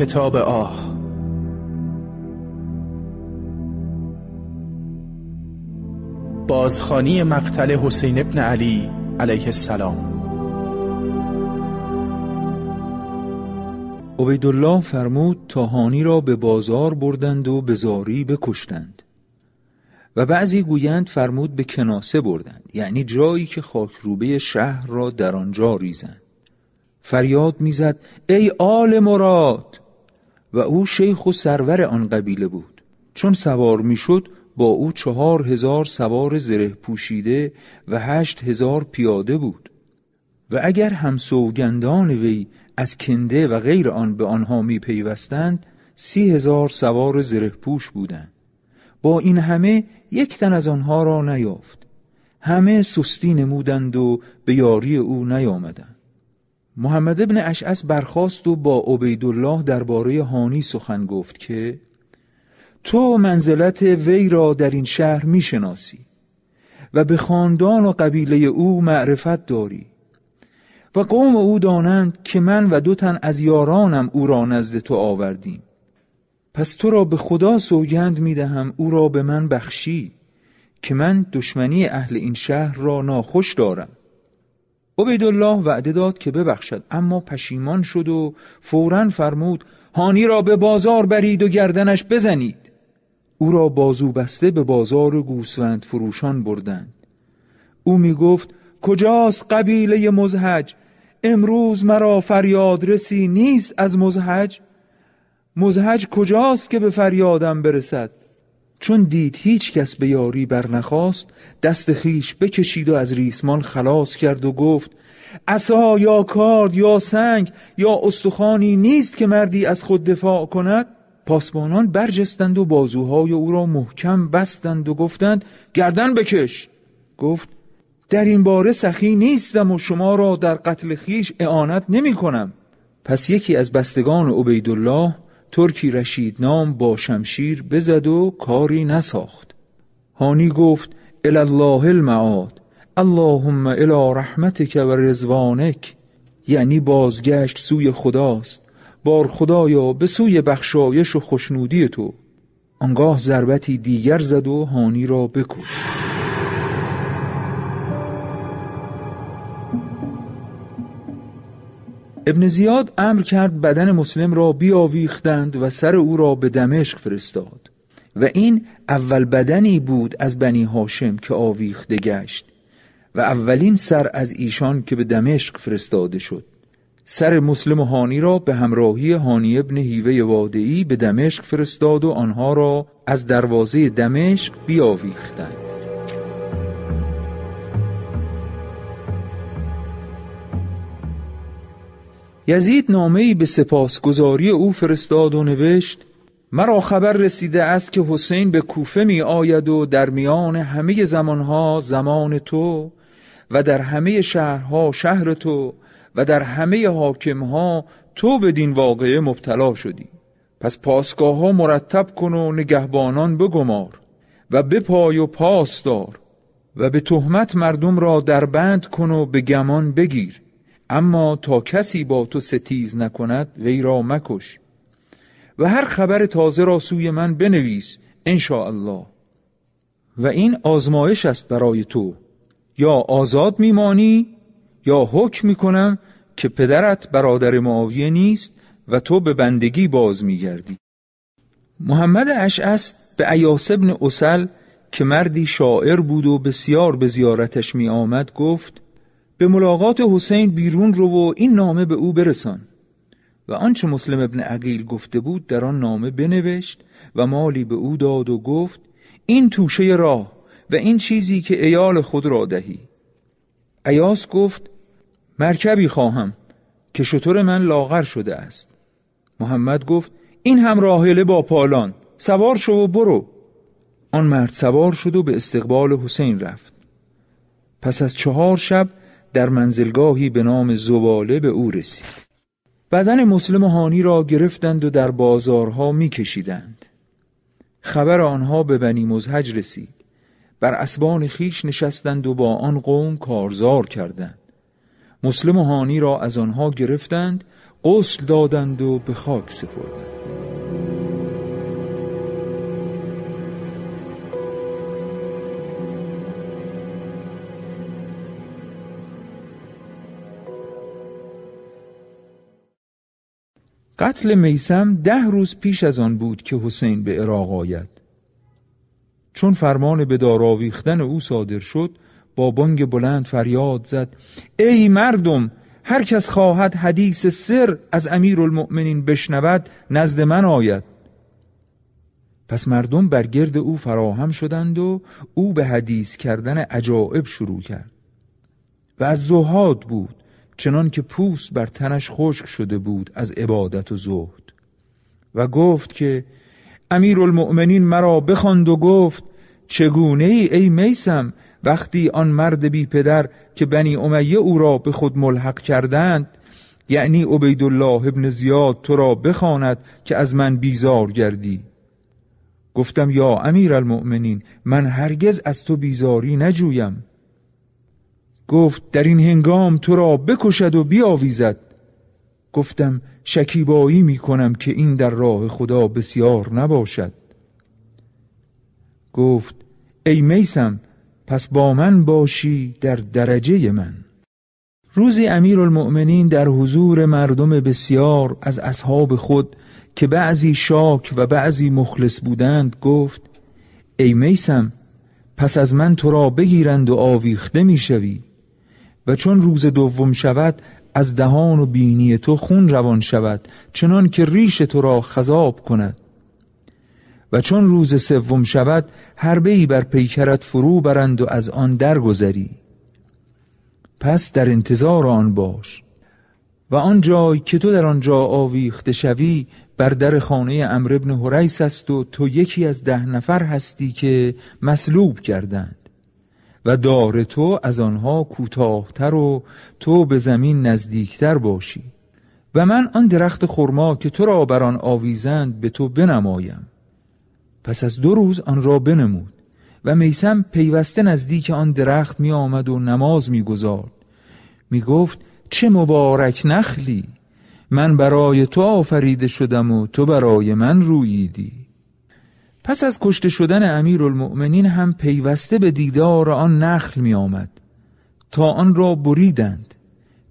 کتاب آه. بازخانی مقتل حسین ابن علی علیه السلام. عبیدالله فرمود تا هانی را به بازار بردند و به زاری بکشتند. و بعضی گویند فرمود به کناسه بردند یعنی جایی که خاکروبه شهر را در آنجا ریزند. فریاد می‌زد ای آل مراد! و او شیخ و سرور آن قبیله بود. چون سوار می‌شد با او چهار هزار سوار زره پوشیده و هشت هزار پیاده بود. و اگر هم سوگندان وی از کنده و غیر آن به آنها می پیوستند سی هزار سوار زره پوش بودند. با این همه یک تن از آنها را نیافت. همه سستی نمودند و به یاری او نیامدند. محمد ابن اشعس برخاست و با عبیدالله درباره هانی سخن گفت که تو منزلت وی را در این شهر می‌شناسی و به خاندان و قبیله او معرفت داری و قوم او دانند که من و دو تن از یارانم او را نزد تو آوردیم. پس تو را به خدا سوگند می دهم او را به من بخشی که من دشمنی اهل این شهر را ناخوش دارم. عبیدالله وعده داد که ببخشد اما پشیمان شد و فورا فرمود هانی را به بازار برید و گردنش بزنید. او را بازو بسته به بازار گوسفند فروشان بردند. او می گفت کجاست قبیله مزهج امروز مرا فریاد رسی نیست از مزهج مزهج کجاست که به فریادم برسد؟ چون دید هیچ کس به یاری برنخواست دست خیش بکشید و از ریسمان خلاص کرد و گفت عصا یا کارد یا سنگ یا استخوانی نیست که مردی از خود دفاع کند؟ پاسبانان برجستند و بازوهای او را محکم بستند و گفتند گردن بکش. گفت در این باره سخی نیستم و شما را در قتل خیش اعانت نمی کنم. پس یکی از بستگان عبیدالله ترکی رشید نام با شمشیر بزد و کاری نساخت. هانی گفت الله المعاد اللهم الى رحمتک و رزوانک یعنی بازگشت سوی خداست. بار خدایا به سوی بخشایش و خوشنودی تو. آنگاه ضربتی دیگر زد و هانی را بکش. ابن زیاد امر کرد بدن مسلم را بیاویختند و سر او را به دمشق فرستاد. و این اول بدنی بود از بنی هاشم که آویخته گشت و اولین سر از ایشان که به دمشق فرستاده شد. سر مسلم و هانی را به همراهی هانی ابن هیوه وادعی به دمشق فرستاد و آنها را از دروازه دمشق بیاویختند. یزید نامه‌ای به سپاسگزاری او فرستاد و نوشت مرا خبر رسیده است که حسین به کوفه می آید و در میان همه زمانها زمان تو و در همه شهرها شهر تو و در همه حاکمها تو بدین واقعه مبتلا شدی. پس پاسگاه ها مرتب کن و نگهبانان بگمار و بپای و پاس دار و به تهمت مردم را در بند کن و به گمان بگیر. اما تا کسی با تو ستیز نکند وی را مکش. و هر خبر تازه را سوی من بنویس الله و این آزمایش است برای تو. یا آزاد میمانی یا حکم می‌کنم که پدرت برادر معاویه نیست و تو به بندگی باز میگردی. محمد اشعس به ایاس ابن اصل که مردی شاعر بود و بسیار به زیارتش می آمد گفت به ملاقات حسین بیرون رو و این نامه به او برسان. و آنچه مسلم ابن عقیل گفته بود در آن نامه بنوشت و مالی به او داد و گفت این توشه راه و این چیزی که ایال خود را دهی. ایاس گفت مرکبی خواهم که شطور من لاغر شده است. محمد گفت این هم راهله با پالان سوار شو و برو. آن مرد سوار شد و به استقبال حسین رفت. پس از چهار شب در منزلگاهی به نام زباله به او رسید. بدن مسلم هانی را گرفتند و در بازارها میکشیدند. خبر آنها به بنی مزهج رسید. بر اسبان خیش نشستند و با آن قوم کارزار کردند. مسلم هانی را از آنها گرفتند غسل دادند و به خاک سپردند. قتل میسم ده روز پیش از آن بود که حسین به عراق آید. چون فرمان به دار آویختن او صادر شد با بانگ بلند فریاد زد ای مردم هر کس خواهد حدیث سر از امیر المؤمنین بشنود نزد من آید. پس مردم بر گرد او فراهم شدند و او به حدیث کردن عجائب شروع کرد. و از زهاد بود. چنان که پوست بر تنش خشک شده بود از عبادت و زهد. و گفت که امیر المؤمنین مرا بخواند و گفت چگونه ای ای میسم وقتی آن مرد بی پدر که بنی امیه او را به خود ملحق کردند یعنی عبیدالله ابن زیاد تو را بخواند که از من بیزار گردی. گفتم یا امیر المؤمنین من هرگز از تو بیزاری نجویم. گفت در این هنگام تو را بکشد و بیاویزد. گفتم شکیبایی می کنم که این در راه خدا بسیار نباشد. گفت ای میسم پس با من باشی در درجه من. روزی امیر المؤمنین در حضور مردم بسیار از اصحاب خود که بعضی شاک و بعضی مخلص بودند گفت ای میسم پس از من تو را بگیرند و آویخته می‌شوی و چون روز دوم شود از دهان و بینی تو خون روان شود چنان که ریش تو را خذاب کند. و چون روز سوم شود حربه ای بر پیکرت فرو برند و از آن درگذری. پس در انتظار آن باش. و آن جای که تو در آنجا آویخته شوی بر در خانه امر ابن حریس است و تو یکی از ده نفر هستی که مسلوب کردند. و دار تو از آنها کوتاهتر و تو به زمین نزدیکتر باشی. و من آن درخت خرما که تو را بر آن آویزند به تو بنمایم. پس از دو روز آن را بنمود و میسم پیوسته نزدیک آن درخت می آمد و نماز می گذارد می گفت چه مبارک نخلی! من برای تو آفریده شدم و تو برای من روییدی. پس از کشته شدن امیر المؤمنین هم پیوسته به دیدار آن نخل می آمد تا آن را بریدند.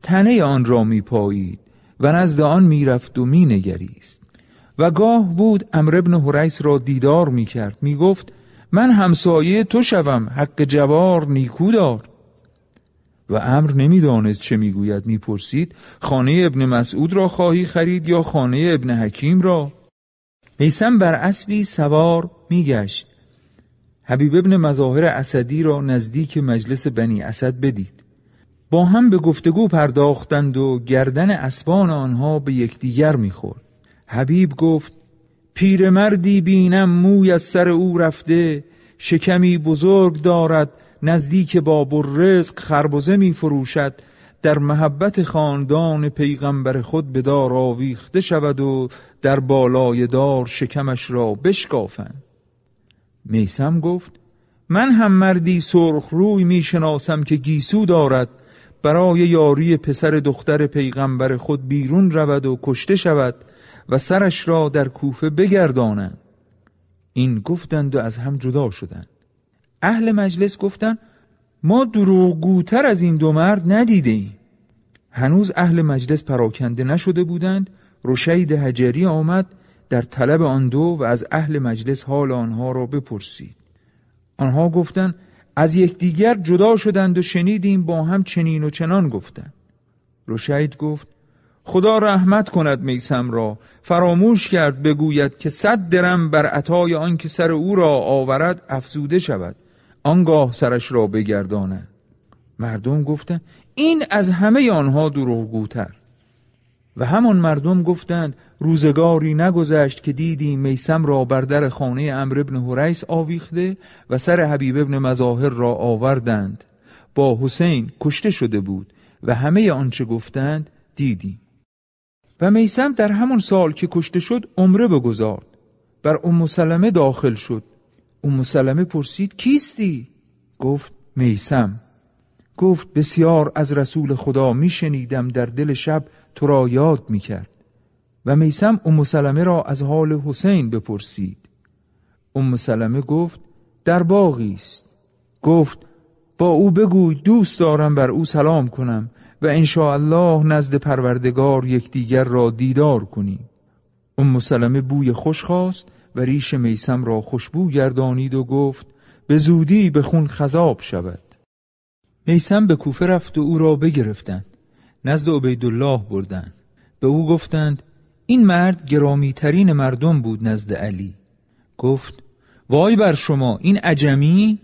تنه آن را می پایید و نزد آن می رفت و می نگریست و گاه بود امر ابن حریس را دیدار می کرد می گفت من همسایه تو شوم حق جوار نیکو دار. و امر نمی‌دانست چه می‌گوید. می‌پرسید خانه ابن مسعود را خواهی خرید یا خانه ابن حکیم را؟ میسم بر اسبی سوار میگشت. حبیب ابن مظاهر اسدی را نزدیک مجلس بنی اسد بدید. با هم به گفتگو پرداختند و گردن اسبان آنها به یکدیگر می‌خورد. حبیب گفت پیرمردی بینم موی از سر او رفته شکمی بزرگ دارد نزدیک باب الرزق خربزه می فروشد در محبت خاندان پیغمبر خود به دار آویخته شود و در بالای دار شکمش را بشکافند. میسم گفت من هم مردی سرخ روی می شناسم که گیسو دارد. برای یاری پسر دختر پیغمبر خود بیرون رود و کشته شود و سرش را در کوفه بگردانند این گفتند و از هم جدا شدند. اهل مجلس گفتند ما دروغگوتر از این دو مرد ندیده ایم. هنوز اهل مجلس پراکنده نشده بودند. روشید هجری آمد در طلب آن دو و از اهل مجلس حال آنها را بپرسید. آنها گفتند از یکدیگر جدا شدند و شنیدیم با هم چنین و چنان گفتند. روشید گفت خدا رحمت کند میسم را. فراموش کرد بگوید که صد درم بر عطای آن که سر او را آورد افزوده شود. آنگاه سرش را بگرداند مردم گفتند این از همه آنها دروغگوتر. و همان مردم گفتند روزگاری نگذشت که دیدیم میسم را بر در خانه امر ابن حریس آویخته و سر حبیب ابن مظاهر را آوردند. با حسین کشته شده بود و همه آنچه گفتند دیدیم و میسم در همان سال که کشته شد عمره بگذارد. بر ام سلمه داخل شد. ام سلمه پرسید کیستی؟ گفت میسم. گفت بسیار از رسول خدا میشنیدم در دل شب تو را یاد می کرد و میسم ام سلمه را از حال حسین بپرسید. ام سلمه گفت در باغی است. گفت با او بگوی دوست دارم بر او سلام کنم و الله نزد پروردگار یکدیگر را دیدار کنیم. ام سلمه بوی خوش خواست و ریش میسم را خوشبو گردانید و گفت به زودی به خون خذاب شود. میسم به کوفه رفت و او را بگرفتند. نزد عبیدالله بردند. به او گفتند این مرد گرامی ترین مردم بود نزد علی. گفت وای بر شما این عجمی؟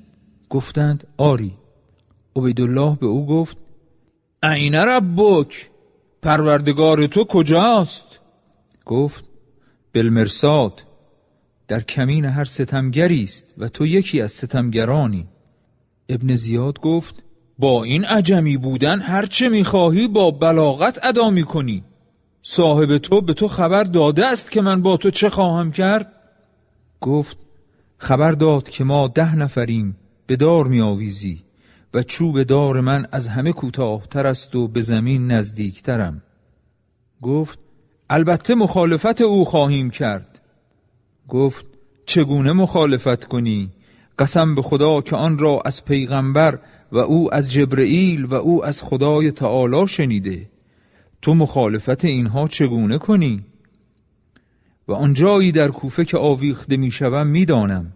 گفتند آری. عبیدالله به او گفت عین ربک پروردگار تو کجاست؟ گفت بلمرساد. در کمین هر ستمگری است و تو یکی از ستمگرانی. ابن زیاد گفت با این عجمی بودن هر چه می‌خواهی با بلاغت ادا می‌کنی. صاحب تو به تو خبر داده است که من با تو چه خواهم کرد؟ گفت خبر داد که ما ده نفریم به دار میآویزی و چوب دار من از همه کوتاهتر است و به زمین نزدیکترم. گفت البته مخالفت او خواهیم کرد. گفت چگونه مخالفت کنی؟ قسم به خدا که آن را از پیغمبر و او از جبرئیل و او از خدای تعالی شنیده. تو مخالفت اینها چگونه کنی؟ و آنجایی در کوفه که آویخته می‌شوم می‌دانم.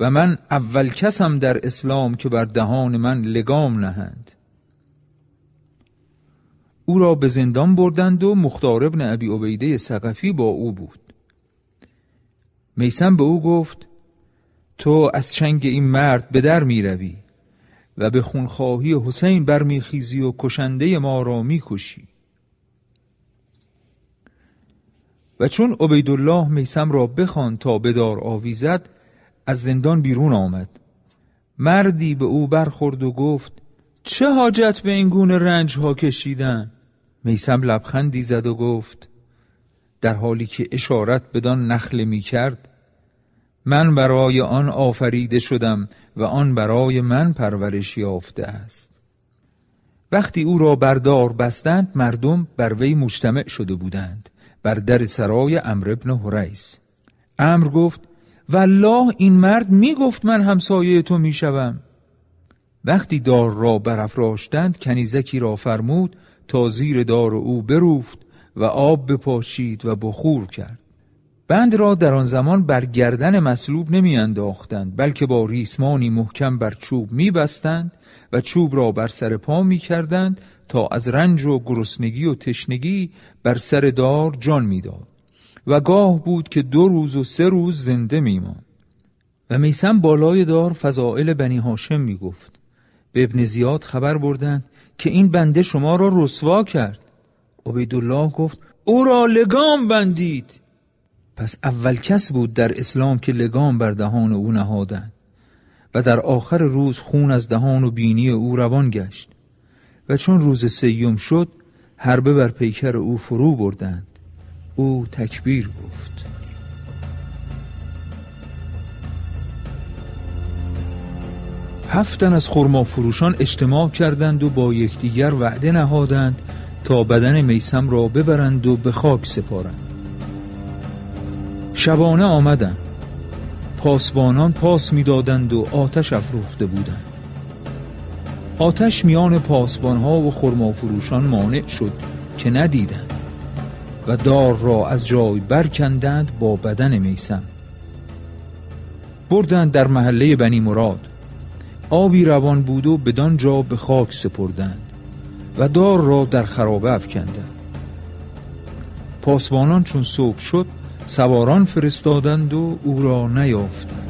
و من اول کسم در اسلام که بر دهان من لگام نهند. او را به زندان بردند و مختار ابن ابی عبیده سقفی با او بود. میسم به او گفت تو از چنگ این مرد به در می روی و به خونخواهی حسین برمیخیزی و کشنده ما را می‌کشی. و چون عبیدالله میسم را بخوان تا بدار آویزد از زندان بیرون آمد. مردی به او برخورد و گفت چه حاجت به این گونه رنج ها کشیدن؟ میسم لبخندی زد و گفت در حالی که اشارت بدان نخله می کرد من برای آن آفریده شدم و آن برای من پرورش یافته است وقتی او را بردار بستند مردم بر وی مجتمع شده بودند بر در سرای امر ابن حریس امر گفت والله این مرد می گفت من همسایه تو می شوم. وقتی دار را برافراشتند کنیزکی را فرمود تا زیر دار او بروفت و آب بپاشید و بخور کرد. بند را در آن زمان بر گردن مصلوب نمی انداختند بلکه با ریسمانی محکم بر چوب می بستند و چوب را بر سر پا می کردند تا از رنج و گرسنگی و تشنگی بر سر دار جان می‌داد. و گاه بود که دو روز و سه روز زنده میماند. و میسم بالای دار فضائل بنی هاشم می‌گفت. به ابن زیاد خبر بردند که این بنده شما را رسوا کرد. عبیدالله گفت او را لگام بندید. پس اول کس بود در اسلام که لگام بر دهان او نهادند و در آخر روز خون از دهان و بینی او روان گشت و چون روز سیوم شد حربه بر پیکر او فرو بردند. او تکبیر گفت. هفتن از خرما فروشان اجتماع کردند و با یکدیگر وعده نهادند تا بدن میسم را ببرند و به خاک سپارند. شبانه آمدند. پاسبانان پاس می‌دادند و آتش افروخته بودند. آتش میان پاسبانها و خرمافروشان مانع شد که ندیدند و دار را از جای برکندند با بدن میسم. بردند در محله بنی مراد. آبی روان بود و بدان جا به خاک سپردند. و دار را در خرابه افکندند پاسبانان چون صبح شد سواران فرستادند و او را نیافتند.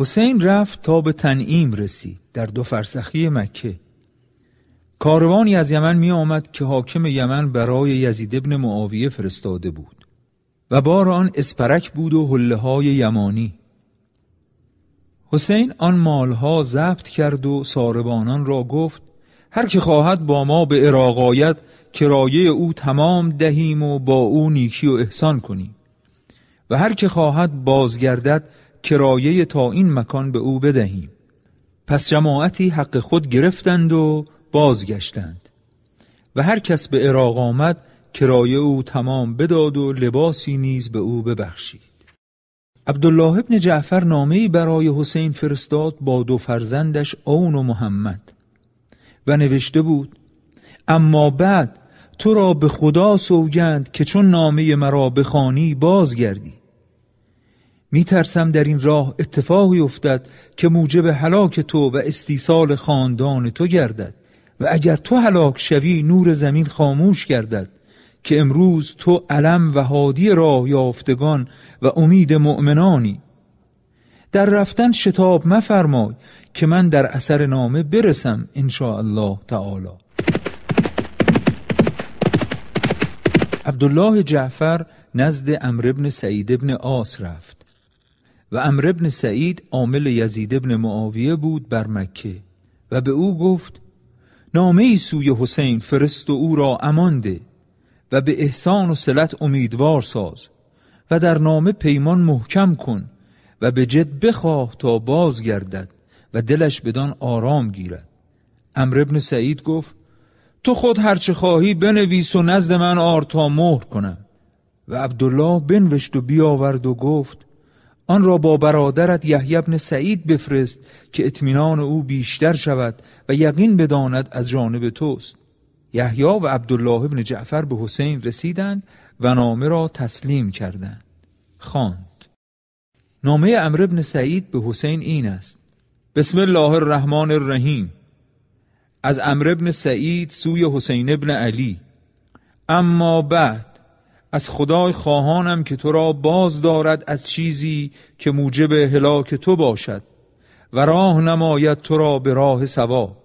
حسین رفت تا به تنعیم رسید در دو فرسخی مکه. کاروانی از یمن می آمد که حاکم یمن برای یزید ابن معاویه فرستاده بود و بار آن اسپرک بود و حله های یمانی. حسین آن مالها ضبط کرد و ساربانان را گفت هر که خواهد با ما به عراق آید کرایه او تمام دهیم و با او نیکی و احسان کنیم. و هر که خواهد بازگردد کرایه تا این مکان به او بدهیم. پس جماعتی حق خود گرفتند و بازگشتند. و هر کس به عراق آمد کرایه او تمام بداد و لباسی نیز به او ببخشید. عبدالله ابن جعفر نامه‌ای برای حسین فرستاد با دو فرزندش اون و محمد. و نوشته بود اما بعد تو را به خدا سوگند که چون نامه مرا بخوانی بازگردی. می ترسم در این راه اتفاقی افتد که موجب هلاک تو و استیصال خاندان تو گردد. و اگر تو هلاک شوی نور زمین خاموش گردد که امروز تو علم و هادی راه یافتگان و امید مؤمنانی. در رفتن شتاب مفرمای که من در اثر نامه برسم ان الله تعالی. عبدالله جعفر نزد امر ابن سعید ابن آس رفت و امر ابن سعید عامل یزید ابن معاویه بود بر مکه و به او گفت نامه ای سوی حسین فرست و او را امانده و به احسان و سلت امیدوار ساز و در نامه پیمان محکم کن و به جد بخواه تا باز گردد و دلش بدان آرام گیرد. امر ابن سعید گفت تو خود هرچه خواهی بنویس و نزد من آر تا مهر کنم. و عبدالله بنوشت و بیاورد و گفت آن را با برادرت یحیی ابن سعید بفرست که اطمینان او بیشتر شود و یقین بداند از جانب توست. یحیی و عبدالله ابن جعفر به حسین رسیدند و نامه را تسلیم کردند. خواند. نامه امر ابن سعید به حسین این است. بسم الله الرحمن الرحیم. از امر ابن سعید سوی حسین ابن علی. اما بعد از خدای خواهانم که تو را باز دارد از چیزی که موجب هلاک تو باشد و راه نماید تو را به راه ثواب.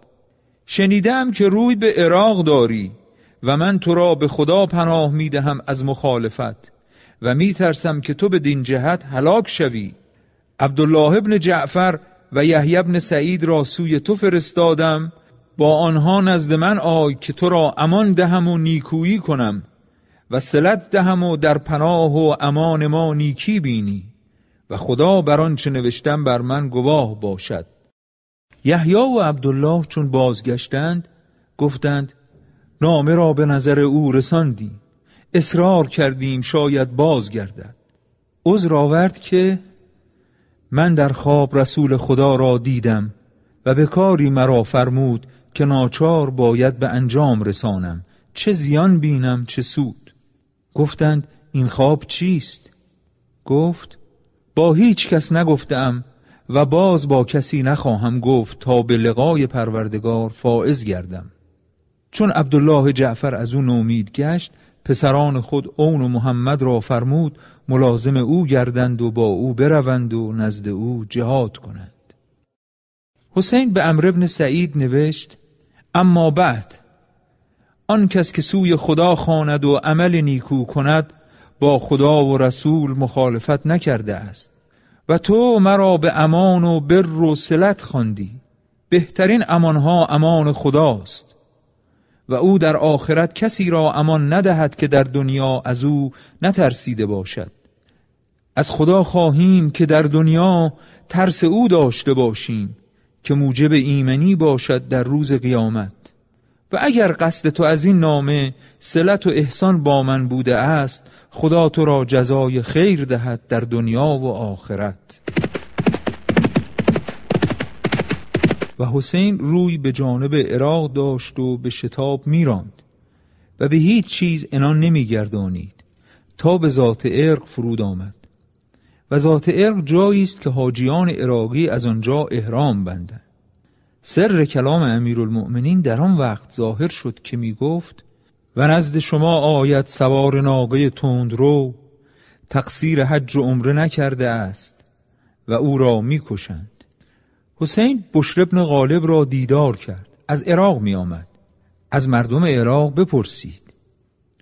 شنیدم که روی به عراق داری و من تو را به خدا پناه می دهم از مخالفت و می ترسم که تو به دین جهت هلاک شوی. عبدالله ابن جعفر و یحیی ابن سعید را سوی تو فرستادم. با آنها نزد من آی که تو را امان دهم و نیکویی کنم. و سلت دهم و در پناه و امان ما نیکی بینی و خدا بر آنچه نوشتم بر من گواه باشد. یحیی و عبدالله چون بازگشتند گفتند نامه را به نظر او رساندیم. اصرار کردیم شاید بازگردد. عذر آورد که من در خواب رسول خدا را دیدم و به کاری مرا فرمود که ناچار باید به انجام رسانم. چه زیان بینم چه سود. گفتند این خواب چیست؟ گفت با هیچ کس نگفتم و باز با کسی نخواهم گفت تا به لقای پروردگار فائز گردم. چون عبدالله جعفر از او نومید گشت پسران خود اون و محمد را فرمود ملازم او گردند و با او بروند و نزد او جهاد کنند. حسین به امر ابن سعید نوشت اما بعد آن کس که سوی خدا خواند و عمل نیکو کند با خدا و رسول مخالفت نکرده است. و تو مرا به امان و بر و سلت خواندی. بهترین امانها امان خداست. و او در آخرت کسی را امان ندهد که در دنیا از او نترسیده باشد. از خدا خواهیم که در دنیا ترس او داشته باشیم که موجب ایمنی باشد در روز قیامت. و اگر قصد تو از این نامه سلت و احسان با من بوده است خدا تو را جزای خیر دهد در دنیا و آخرت. و حسین روی به جانب عراق داشت و به شتاب میراند و به هیچ چیز انان نمیگردانید تا به ذات ارق فرود آمد. و ذات ارق جایی است که حاجیان عراقی از آنجا احرام بندند. سر کلام امیرالمؤمنین در آن وقت ظاهر شد که می گفت و نزد شما آید سوار ناقه رو تقصیر حج و عمره نکرده است و او را می‌کشند. حسین بشر ابن غالب را دیدار کرد از عراق می آمد از مردم عراق بپرسید.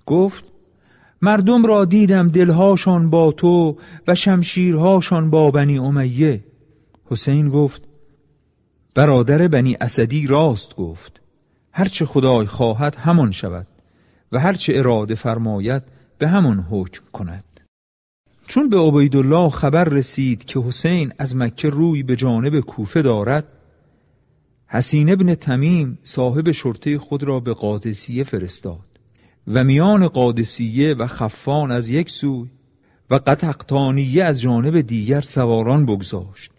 گفت مردم را دیدم دلهاشان با تو و شمشیرهاشان با بنی امیه. حسین گفت برادر بنی اسدی راست گفت هرچه خدای خواهد همان شود و هرچه اراده فرماید به همان حکم کند. چون به عبیدالله خبر رسید که حسین از مکه روی به جانب کوفه دارد حسین ابن تمیم صاحب شرطه خود را به قادسیه فرستاد و میان قادسیه و خفان از یک سوی و قطقتانیه از جانب دیگر سواران بگذاشت.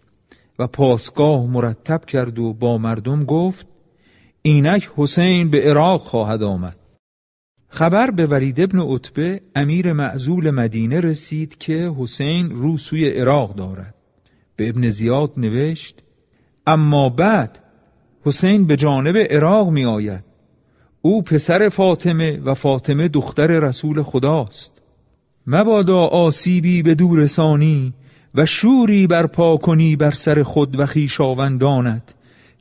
و پاسگاه مرتب کرد و با مردم گفت اینک حسین به عراق خواهد آمد. خبر به ولید ابن عتبه امیر معزول مدینه رسید که حسین رو سوی عراق دارد. به ابن زیاد نوشت اما بعد حسین به جانب عراق می آید. او پسر فاطمه و فاطمه دختر رسول خداست. مبادا آسیبی به دور رسانی و شوری برپا کنی بر سر خود و خیشاوندانت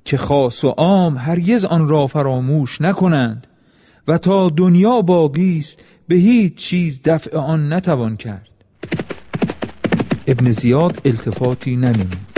که خاص و عام هرگز آن را فراموش نکنند و تا دنیا باقی است به هیچ چیز دفع آن نتوان کرد. ابن زیاد التفاتی ننمود.